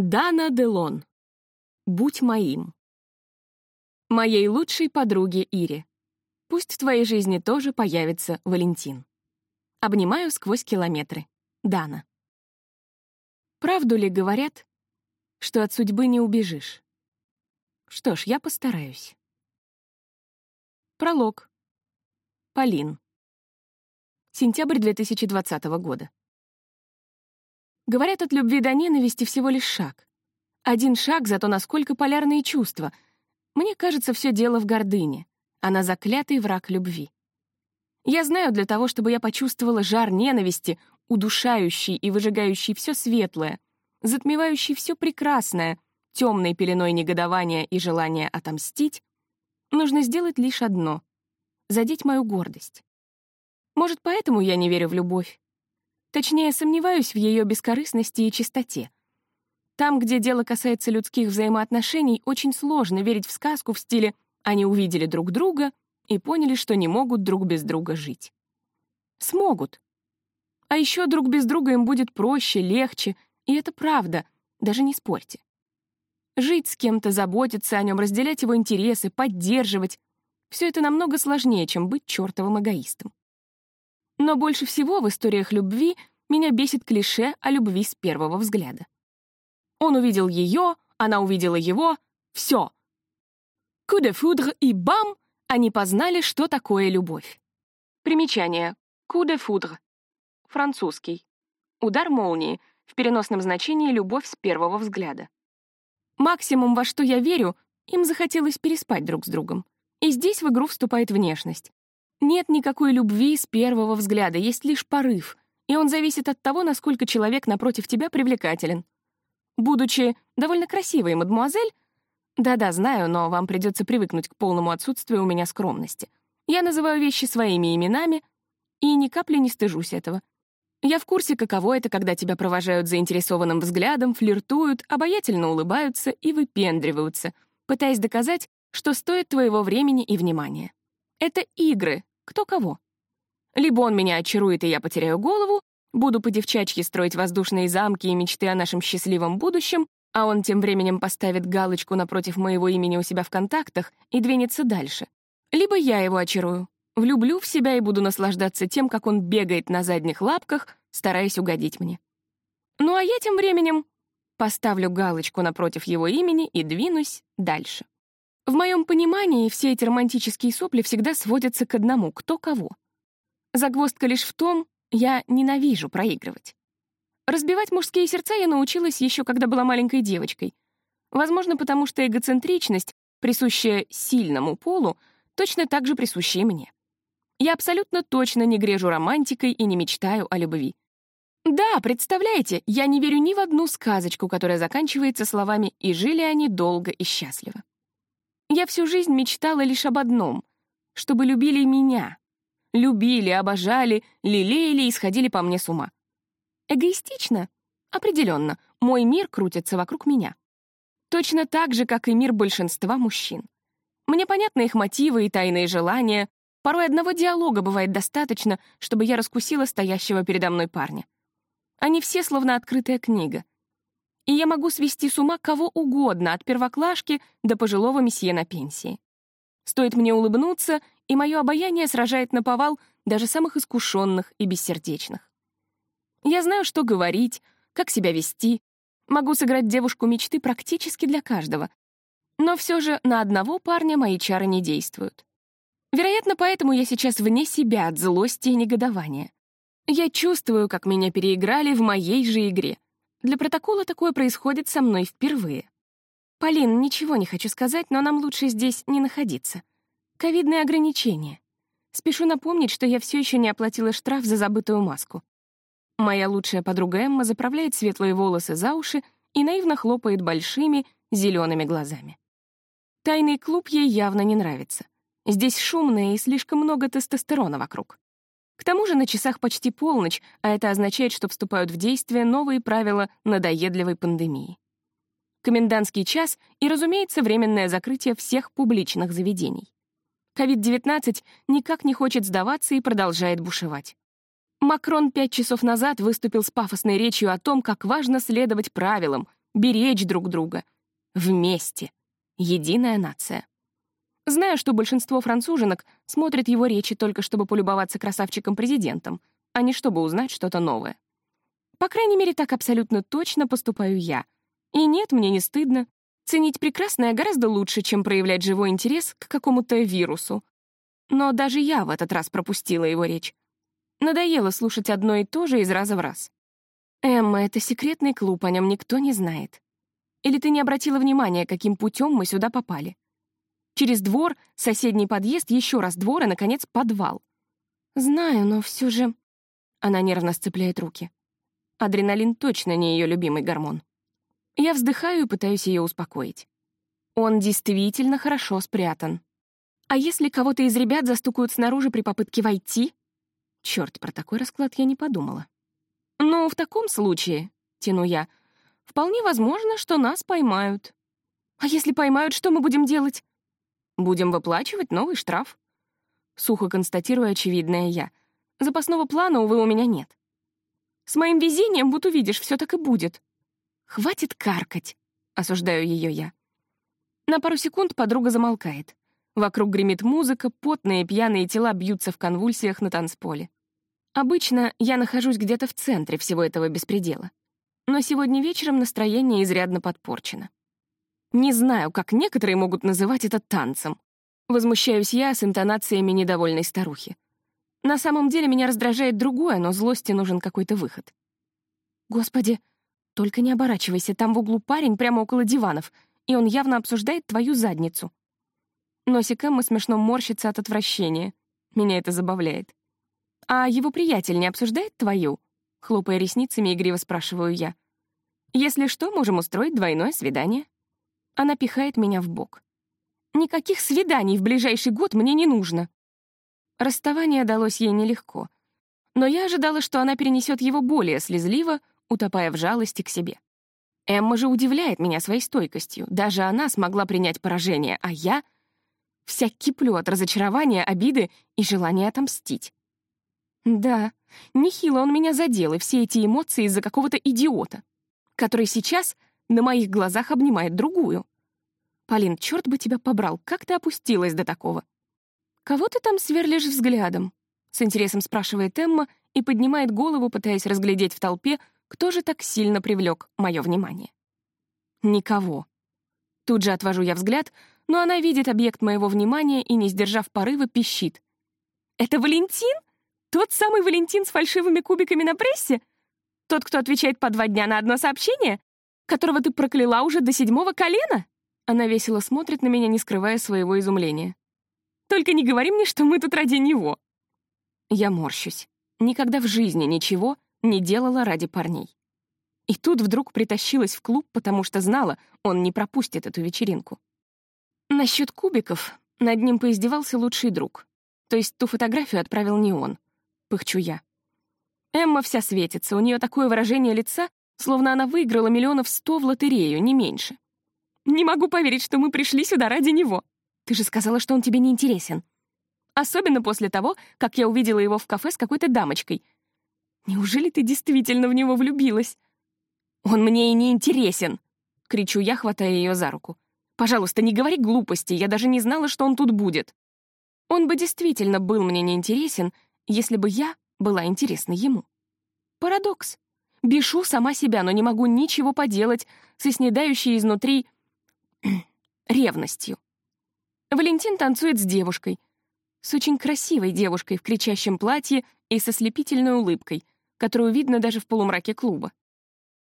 Дана Делон. Будь моим. Моей лучшей подруге Ире. Пусть в твоей жизни тоже появится Валентин. Обнимаю сквозь километры. Дана. Правду ли говорят, что от судьбы не убежишь? Что ж, я постараюсь. Пролог. Полин. Сентябрь 2020 года. Говорят, от любви до ненависти всего лишь шаг. Один шаг, зато насколько полярные чувства. Мне кажется, все дело в гордыне. Она заклятый враг любви. Я знаю, для того, чтобы я почувствовала жар ненависти, удушающий и выжигающий все светлое, затмевающий все прекрасное, темной пеленой негодования и желания отомстить, нужно сделать лишь одно — задеть мою гордость. Может, поэтому я не верю в любовь. Точнее, сомневаюсь в ее бескорыстности и чистоте. Там, где дело касается людских взаимоотношений, очень сложно верить в сказку в стиле «они увидели друг друга и поняли, что не могут друг без друга жить». Смогут. А еще друг без друга им будет проще, легче, и это правда, даже не спорьте. Жить с кем-то, заботиться о нем, разделять его интересы, поддерживать — все это намного сложнее, чем быть чертовым эгоистом. Но больше всего в историях любви меня бесит клише о любви с первого взгляда. Он увидел ее, она увидела его, все. Coup de и бам! Они познали, что такое любовь. Примечание. Coup de. Французский. Удар молнии, в переносном значении любовь с первого взгляда. Максимум, во что я верю, им захотелось переспать друг с другом. И здесь в игру вступает внешность. Нет никакой любви с первого взгляда, есть лишь порыв, и он зависит от того, насколько человек напротив тебя привлекателен. Будучи довольно красивой мадмуазель, да-да, знаю, но вам придется привыкнуть к полному отсутствию у меня скромности. Я называю вещи своими именами и ни капли не стыжусь этого. Я в курсе, каково это, когда тебя провожают заинтересованным взглядом, флиртуют, обаятельно улыбаются и выпендриваются, пытаясь доказать, что стоит твоего времени и внимания. Это игры, кто кого. Либо он меня очарует, и я потеряю голову, буду по девчачьи строить воздушные замки и мечты о нашем счастливом будущем, а он тем временем поставит галочку напротив моего имени у себя в контактах и двинется дальше. Либо я его очарую, влюблю в себя и буду наслаждаться тем, как он бегает на задних лапках, стараясь угодить мне. Ну а я тем временем поставлю галочку напротив его имени и двинусь дальше. В моем понимании все эти романтические сопли всегда сводятся к одному — кто кого. Загвоздка лишь в том, я ненавижу проигрывать. Разбивать мужские сердца я научилась еще когда была маленькой девочкой. Возможно, потому что эгоцентричность, присущая сильному полу, точно так же присуща и мне. Я абсолютно точно не грежу романтикой и не мечтаю о любви. Да, представляете, я не верю ни в одну сказочку, которая заканчивается словами «и жили они долго и счастливо». Я всю жизнь мечтала лишь об одном — чтобы любили меня. Любили, обожали, лелеяли и сходили по мне с ума. Эгоистично? Определенно, мой мир крутится вокруг меня. Точно так же, как и мир большинства мужчин. Мне понятны их мотивы и тайные желания. Порой одного диалога бывает достаточно, чтобы я раскусила стоящего передо мной парня. Они все словно открытая книга — и я могу свести с ума кого угодно, от первоклашки до пожилого месье на пенсии. Стоит мне улыбнуться, и мое обаяние сражает на повал даже самых искушенных и бессердечных. Я знаю, что говорить, как себя вести, могу сыграть девушку мечты практически для каждого, но все же на одного парня мои чары не действуют. Вероятно, поэтому я сейчас вне себя от злости и негодования. Я чувствую, как меня переиграли в моей же игре — для протокола такое происходит со мной впервые. Полин, ничего не хочу сказать, но нам лучше здесь не находиться. Ковидные ограничения. Спешу напомнить, что я все еще не оплатила штраф за забытую маску. Моя лучшая подруга Эмма заправляет светлые волосы за уши и наивно хлопает большими зелеными глазами. Тайный клуб ей явно не нравится. Здесь шумно и слишком много тестостерона вокруг. Тому же на часах почти полночь, а это означает, что вступают в действие новые правила надоедливой пандемии. Комендантский час и, разумеется, временное закрытие всех публичных заведений. COVID-19 никак не хочет сдаваться и продолжает бушевать. Макрон пять часов назад выступил с пафосной речью о том, как важно следовать правилам, беречь друг друга. Вместе. Единая нация. Знаю, что большинство француженок смотрят его речи только чтобы полюбоваться красавчиком-президентом, а не чтобы узнать что-то новое. По крайней мере, так абсолютно точно поступаю я. И нет, мне не стыдно. Ценить прекрасное гораздо лучше, чем проявлять живой интерес к какому-то вирусу. Но даже я в этот раз пропустила его речь. Надоело слушать одно и то же из раза в раз. «Эмма, это секретный клуб, о нем никто не знает. Или ты не обратила внимания, каким путем мы сюда попали? Через двор, соседний подъезд, еще раз двор и, наконец, подвал. Знаю, но все же...» Она нервно сцепляет руки. Адреналин точно не ее любимый гормон. Я вздыхаю и пытаюсь ее успокоить. Он действительно хорошо спрятан. А если кого-то из ребят застукают снаружи при попытке войти? Черт, про такой расклад я не подумала. Ну, в таком случае, тяну я, вполне возможно, что нас поймают. А если поймают, что мы будем делать? Будем выплачивать новый штраф. Сухо констатирую очевидное я. Запасного плана, увы, у меня нет. С моим везением, вот увидишь, все так и будет. Хватит каркать, осуждаю ее я. На пару секунд подруга замолкает. Вокруг гремит музыка, потные пьяные тела бьются в конвульсиях на танцполе. Обычно я нахожусь где-то в центре всего этого беспредела. Но сегодня вечером настроение изрядно подпорчено. Не знаю, как некоторые могут называть это танцем. Возмущаюсь я с интонациями недовольной старухи. На самом деле меня раздражает другое, но злости нужен какой-то выход. Господи, только не оборачивайся, там в углу парень прямо около диванов, и он явно обсуждает твою задницу. Носик Эммы смешно морщится от отвращения. Меня это забавляет. «А его приятель не обсуждает твою?» Хлопая ресницами, игриво спрашиваю я. «Если что, можем устроить двойное свидание». Она пихает меня в бок. «Никаких свиданий в ближайший год мне не нужно». Расставание далось ей нелегко. Но я ожидала, что она перенесет его более слезливо, утопая в жалости к себе. Эмма же удивляет меня своей стойкостью. Даже она смогла принять поражение, а я вся киплю от разочарования, обиды и желания отомстить. Да, нехило он меня задел, и все эти эмоции из-за какого-то идиота, который сейчас на моих глазах обнимает другую. Полин, черт бы тебя побрал, как ты опустилась до такого? Кого ты там сверлишь взглядом? С интересом спрашивает Эмма и поднимает голову, пытаясь разглядеть в толпе, кто же так сильно привлек мое внимание. Никого. Тут же отвожу я взгляд, но она видит объект моего внимания и, не сдержав порыва, пищит. «Это Валентин?» Тот самый Валентин с фальшивыми кубиками на прессе? Тот, кто отвечает по два дня на одно сообщение? Которого ты прокляла уже до седьмого колена?» Она весело смотрит на меня, не скрывая своего изумления. «Только не говори мне, что мы тут ради него». Я морщусь. Никогда в жизни ничего не делала ради парней. И тут вдруг притащилась в клуб, потому что знала, он не пропустит эту вечеринку. Насчет кубиков над ним поиздевался лучший друг. То есть ту фотографию отправил не он. — пыхчу я. Эмма вся светится, у нее такое выражение лица, словно она выиграла миллионов сто в лотерею, не меньше. «Не могу поверить, что мы пришли сюда ради него. Ты же сказала, что он тебе не интересен. Особенно после того, как я увидела его в кафе с какой-то дамочкой. Неужели ты действительно в него влюбилась?» «Он мне и не интересен!» — кричу я, хватая ее за руку. «Пожалуйста, не говори глупости, я даже не знала, что он тут будет». Он бы действительно был мне неинтересен, если бы я была интересна ему. Парадокс. Бешу сама себя, но не могу ничего поделать со снедающей изнутри ревностью. Валентин танцует с девушкой, с очень красивой девушкой в кричащем платье и со слепительной улыбкой, которую видно даже в полумраке клуба.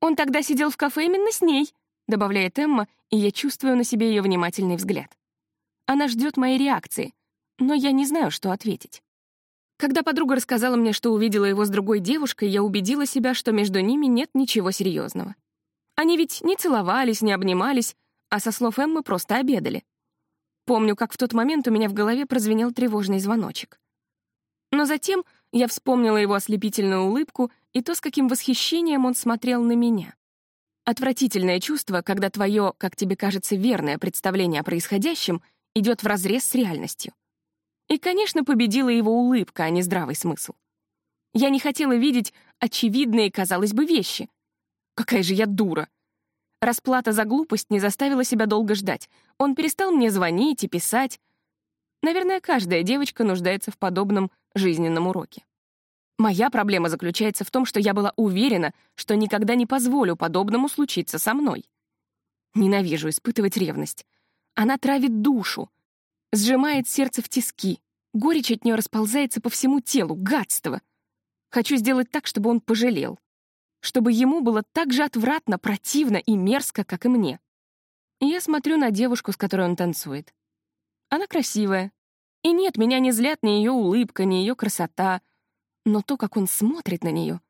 «Он тогда сидел в кафе именно с ней», — добавляет Эмма, и я чувствую на себе ее внимательный взгляд. Она ждет моей реакции, но я не знаю, что ответить. Когда подруга рассказала мне, что увидела его с другой девушкой, я убедила себя, что между ними нет ничего серьезного. Они ведь не целовались, не обнимались, а со слов Эммы просто обедали. Помню, как в тот момент у меня в голове прозвенел тревожный звоночек. Но затем я вспомнила его ослепительную улыбку и то, с каким восхищением он смотрел на меня. Отвратительное чувство, когда твое, как тебе кажется, верное представление о происходящем идет вразрез с реальностью. И, конечно, победила его улыбка, а не здравый смысл. Я не хотела видеть очевидные, казалось бы, вещи. Какая же я дура. Расплата за глупость не заставила себя долго ждать. Он перестал мне звонить и писать. Наверное, каждая девочка нуждается в подобном жизненном уроке. Моя проблема заключается в том, что я была уверена, что никогда не позволю подобному случиться со мной. Ненавижу испытывать ревность. Она травит душу, сжимает сердце в тиски. Горечь от нее расползается по всему телу, гадство. Хочу сделать так, чтобы он пожалел. Чтобы ему было так же отвратно, противно и мерзко, как и мне. И я смотрю на девушку, с которой он танцует. Она красивая. И нет, меня не злят ни ее улыбка, ни ее красота — но то, как он смотрит на нее...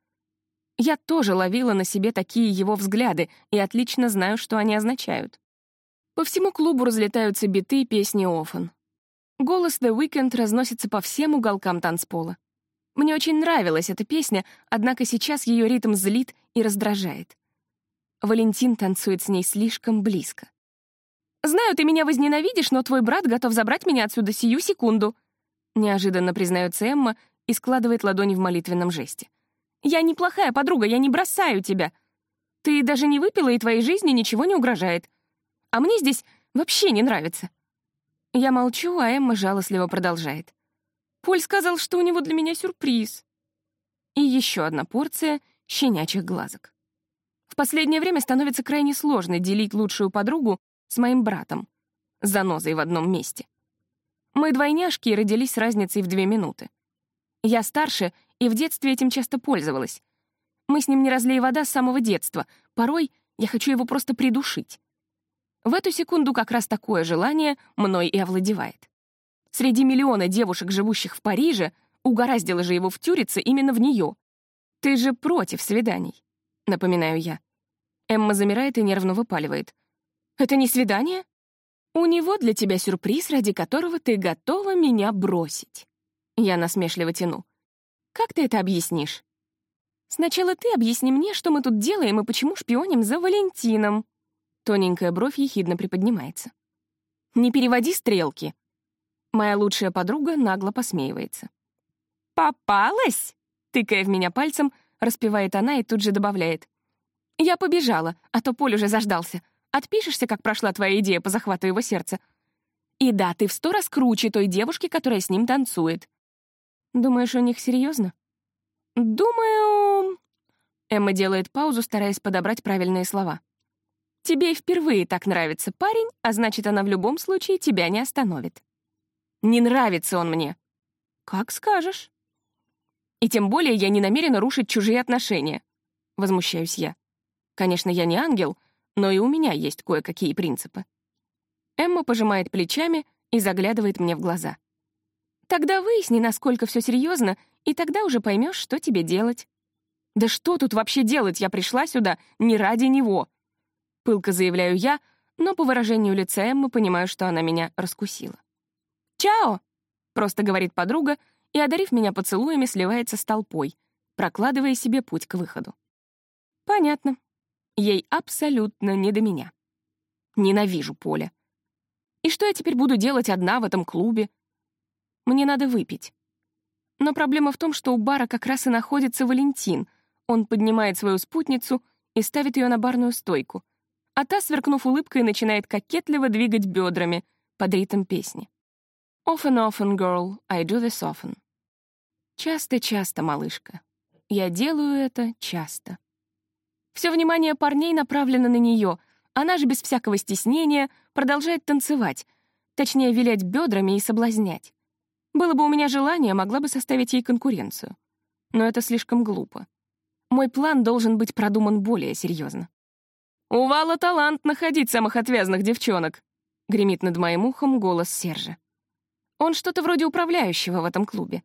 Я тоже ловила на себе такие его взгляды и отлично знаю, что они означают. По всему клубу разлетаются биты песни Оффен. Голос The Weeknd разносится по всем уголкам танцпола. Мне очень нравилась эта песня, однако сейчас ее ритм злит и раздражает. Валентин танцует с ней слишком близко. «Знаю, ты меня возненавидишь, но твой брат готов забрать меня отсюда сию секунду», неожиданно признается Эмма, и складывает ладони в молитвенном жесте. «Я неплохая подруга, я не бросаю тебя. Ты даже не выпила, и твоей жизни ничего не угрожает. А мне здесь вообще не нравится». Я молчу, а Эмма жалостливо продолжает. «Поль сказал, что у него для меня сюрприз». И еще одна порция щенячьих глазок. В последнее время становится крайне сложно делить лучшую подругу с моим братом, с занозой в одном месте. Мы двойняшки и родились с разницей в две минуты. Я старше и в детстве этим часто пользовалась. Мы с ним не разлей вода с самого детства. Порой я хочу его просто придушить. В эту секунду как раз такое желание мной и овладевает. Среди миллиона девушек, живущих в Париже, угораздило же его втюриться именно в нее. «Ты же против свиданий», — напоминаю я. Эмма замирает и нервно выпаливает. «Это не свидание? У него для тебя сюрприз, ради которого ты готова меня бросить». Я насмешливо тяну. «Как ты это объяснишь?» «Сначала ты объясни мне, что мы тут делаем и почему шпионим за Валентином». Тоненькая бровь ехидно приподнимается. «Не переводи стрелки». Моя лучшая подруга нагло посмеивается. «Попалась?» — тыкая в меня пальцем, распевает она и тут же добавляет. «Я побежала, а то Поль уже заждался. Отпишешься, как прошла твоя идея по захвату его сердца. И да, ты в сто раз круче той девушки, которая с ним танцует. Думаешь, у них серьезно? Думаю... Эмма делает паузу, стараясь подобрать правильные слова. Тебе впервые так нравится парень, а значит, она в любом случае тебя не остановит. Не нравится он мне. Как скажешь. И тем более я не намерена рушить чужие отношения. Возмущаюсь я. Конечно, я не ангел, но и у меня есть кое-какие принципы. Эмма пожимает плечами и заглядывает мне в глаза. Тогда выясни, насколько все серьезно, и тогда уже поймешь, что тебе делать. Да что тут вообще делать? Я пришла сюда не ради него. Пылко заявляю я, но по выражению лица Эммы понимаю, что она меня раскусила. «Чао!» — просто говорит подруга и, одарив меня поцелуями, сливается с толпой, прокладывая себе путь к выходу. Понятно. Ей абсолютно не до меня. Ненавижу Поля. И что я теперь буду делать одна в этом клубе? Мне надо выпить. Но проблема в том, что у бара как раз и находится Валентин. Он поднимает свою спутницу и ставит ее на барную стойку. А та, сверкнув улыбкой, начинает кокетливо двигать бедрами под ритм песни. «Often, often, girl, I do this often». Часто-часто, малышка. Я делаю это часто. Все внимание парней направлено на нее. Она же без всякого стеснения продолжает танцевать, точнее, вилять бедрами и соблазнять. Было бы у меня желание, могла бы составить ей конкуренцию. Но это слишком глупо. Мой план должен быть продуман более серьезно. «У Вала талант находить самых отвязных девчонок», — гремит над моим ухом голос Сержа. Он что-то вроде управляющего в этом клубе.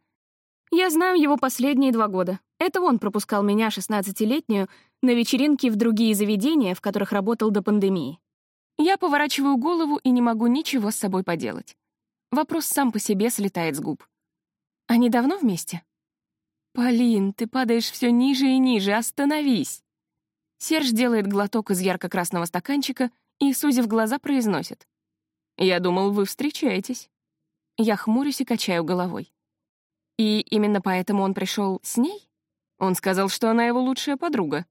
Я знаю его последние два года. Это он пропускал меня, 16-летнюю, на вечеринки в другие заведения, в которых работал до пандемии. Я поворачиваю голову и не могу ничего с собой поделать. Вопрос сам по себе слетает с губ. Они давно вместе? «Полин, ты падаешь все ниже и ниже, остановись!» Серж делает глоток из ярко-красного стаканчика и, сузив глаза, произносит. «Я думал, вы встречаетесь». Я хмурюсь и качаю головой. И именно поэтому он пришел с ней? Он сказал, что она его лучшая подруга.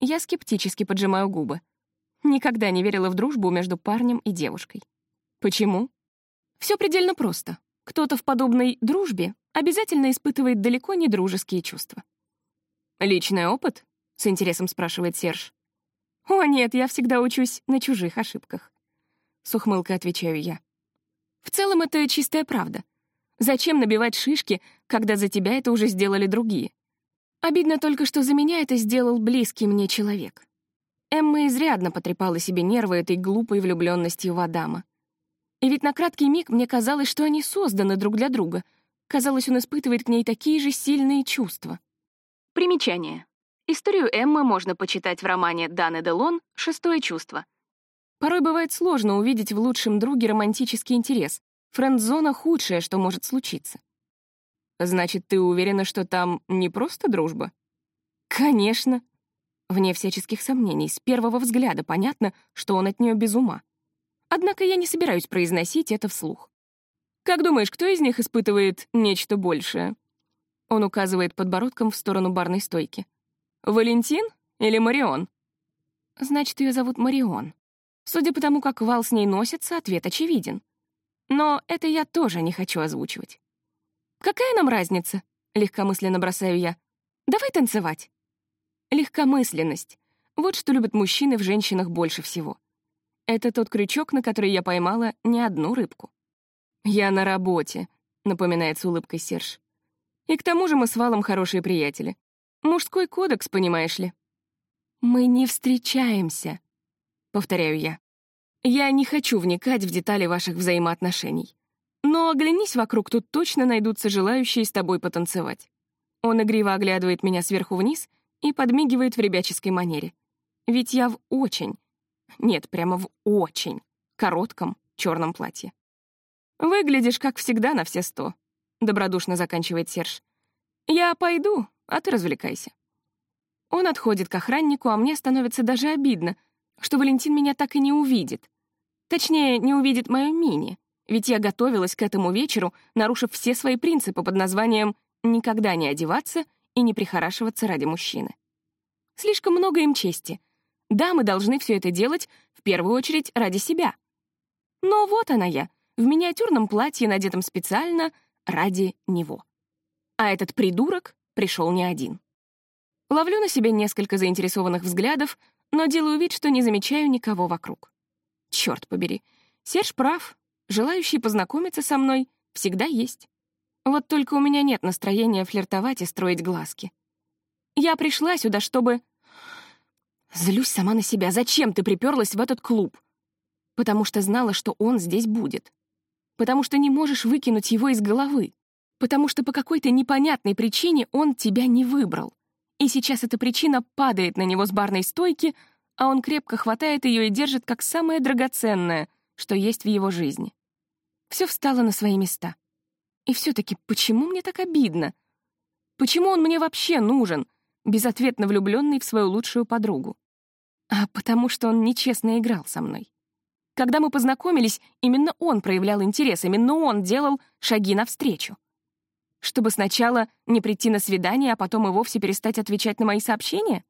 Я скептически поджимаю губы. Никогда не верила в дружбу между парнем и девушкой. Почему? Все предельно просто. Кто-то в подобной дружбе обязательно испытывает далеко не дружеские чувства. «Личный опыт?» — с интересом спрашивает Серж. «О, нет, я всегда учусь на чужих ошибках». С ухмылкой отвечаю я. В целом это чистая правда. Зачем набивать шишки, когда за тебя это уже сделали другие? Обидно только, что за меня это сделал близкий мне человек. Эмма изрядно потрепала себе нервы этой глупой влюбленностью в Адама. И ведь на краткий миг мне казалось, что они созданы друг для друга. Казалось, он испытывает к ней такие же сильные чувства. Примечание. Историю Эммы можно почитать в романе Даны Делон «Шестое чувство». Порой бывает сложно увидеть в лучшем друге романтический интерес. Френд-зона — худшее, что может случиться. Значит, ты уверена, что там не просто дружба? Конечно. Вне всяческих сомнений, с первого взгляда понятно, что он от нее без ума. Однако я не собираюсь произносить это вслух. Как думаешь, кто из них испытывает нечто большее? Он указывает подбородком в сторону барной стойки. Валентин или Марион? Значит, ее зовут Марион. Судя по тому, как Вал с ней носится, ответ очевиден. Но это я тоже не хочу озвучивать. «Какая нам разница?» — легкомысленно бросаю я. «Давай танцевать». Легкомысленность. Вот что любят мужчины в женщинах больше всего. Это тот крючок, на который я поймала не одну рыбку. «Я на работе», — напоминает с улыбкой Серж. «И к тому же мы с Валом хорошие приятели. Мужской кодекс, понимаешь ли». «Мы не встречаемся», — повторяю я. «Я не хочу вникать в детали ваших взаимоотношений. Но оглянись вокруг, тут точно найдутся желающие с тобой потанцевать. Он игриво оглядывает меня сверху вниз и подмигивает в ребяческой манере. Ведь я в очень, нет, прямо в очень коротком черном платье. «Выглядишь, как всегда, на все сто», — добродушно заканчивает Серж. «Я пойду, а ты развлекайся». Он отходит к охраннику, а мне становится даже обидно, что Валентин меня так и не увидит. Точнее, не увидит мою мини. Ведь я готовилась к этому вечеру, нарушив все свои принципы под названием «никогда не одеваться и не прихорашиваться ради мужчины». Слишком много им чести. Да, мы должны все это делать, в первую очередь, ради себя. Но вот она я, в миниатюрном платье, надетом специально ради него. А этот придурок пришел не один. Ловлю на себе несколько заинтересованных взглядов, но делаю вид, что не замечаю никого вокруг. Черт побери, Серж прав, Желающие познакомиться со мной всегда есть. Вот только у меня нет настроения флиртовать и строить глазки. Я пришла сюда, чтобы... Злюсь сама на себя. Зачем ты приперлась в этот клуб? Потому что знала, что он здесь будет. Потому что не можешь выкинуть его из головы. Потому что по какой-то непонятной причине он тебя не выбрал. И сейчас эта причина падает на него с барной стойки, а он крепко хватает ее и держит как самое драгоценное, что есть в его жизни. Все встало на свои места. И все-таки почему мне так обидно? Почему он мне вообще нужен, безответно влюбленный в свою лучшую подругу? А потому что он нечестно играл со мной. Когда мы познакомились, именно он проявлял интерес, именно он делал шаги навстречу. Чтобы сначала не прийти на свидание, а потом и вовсе перестать отвечать на мои сообщения?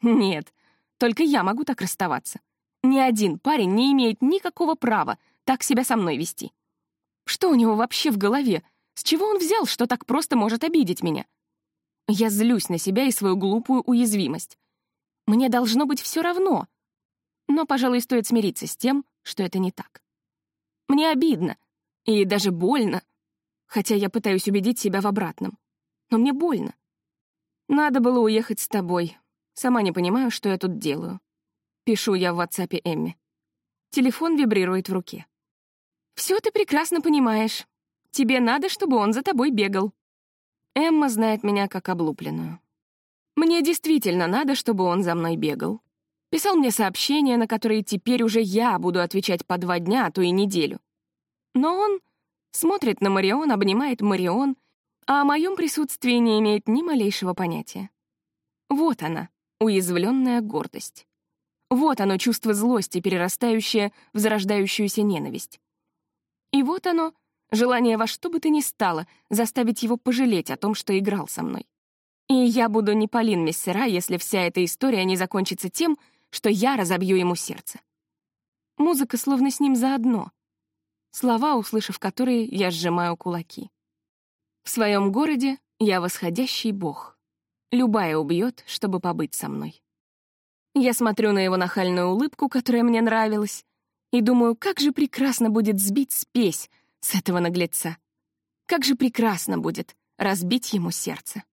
Нет, только я могу так расставаться. Ни один парень не имеет никакого права так себя со мной вести. Что у него вообще в голове? С чего он взял, что так просто может обидеть меня? Я злюсь на себя и свою глупую уязвимость. Мне должно быть все равно. Но, пожалуй, стоит смириться с тем, что это не так. Мне обидно и даже больно, хотя я пытаюсь убедить себя в обратном. Но мне больно. Надо было уехать с тобой. Сама не понимаю, что я тут делаю. Пишу я в WhatsApp Эмми. Телефон вибрирует в руке. «Все ты прекрасно понимаешь. Тебе надо, чтобы он за тобой бегал». Эмма знает меня как облупленную. Мне действительно надо, чтобы он за мной бегал. Писал мне сообщения, на которые теперь уже я буду отвечать по два дня, а то и неделю. Но он смотрит на Марион, обнимает Марион, а о моем присутствии не имеет ни малейшего понятия. Вот она, уязвленная гордость. Вот оно чувство злости, перерастающее в зарождающуюся ненависть. И вот оно, желание во что бы то ни стало заставить его пожалеть о том, что играл со мной. И я буду не Полин Мессера, если вся эта история не закончится тем, что я разобью ему сердце. Музыка словно с ним заодно. Слова, услышав которые, я сжимаю кулаки. В своем городе я восходящий бог. Любая убьет, чтобы побыть со мной. Я смотрю на его нахальную улыбку, которая мне нравилась, и думаю, как же прекрасно будет сбить спесь с этого наглеца. Как же прекрасно будет разбить ему сердце.